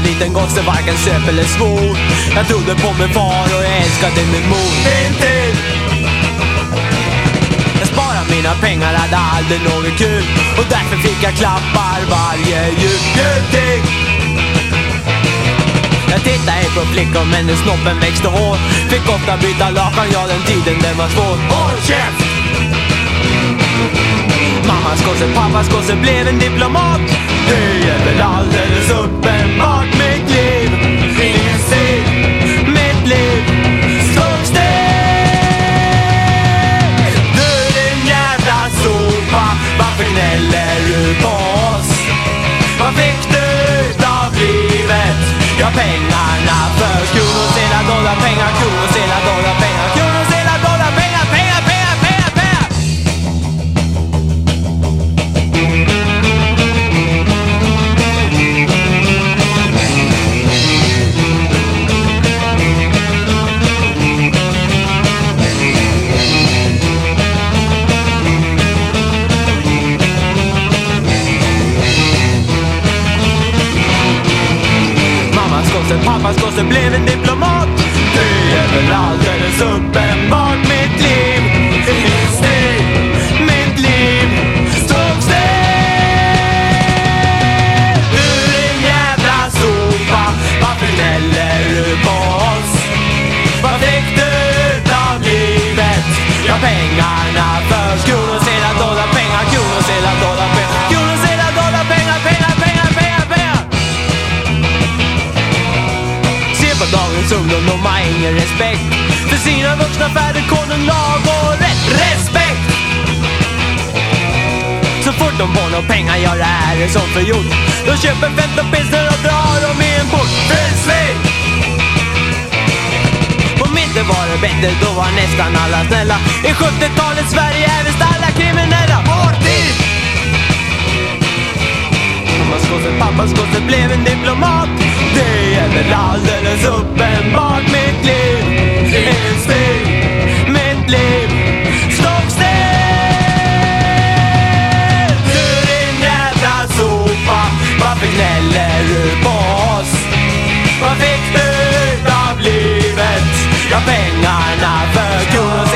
var liten gosse varken söp eller svor. Jag trodde på min far och jag älskade min mor. Tintin! Jag sparade mina pengar, hade aldrig något kul. Och därför fick jag klappar varje jul. Gulting! Jag tittade på flickor men när snoppen växte hår Fick ofta byta lakan, ja den tiden den var svår. Håll käft! Mammas gosse, pappas gosse blev en diplomat. Gnäller du på pappas gosse blev en diplomat. Det är väl alldeles uppenbart ingen respekt. För sina vuxna färder, konung, lag och rätt Respekt! Så fort de får några pengar, ja det här är som förgjort De köper 15 pilsner och drar dem i en port. Felsving! Om inte var det bättre, då var nästan alla snälla. I 70-talets Sverige är visst alla kriminella. Vår tid! Mammas gosse, pappas gosse blev en diplomat. Det är väl alldeles uppenbart. Jag pengarna för guld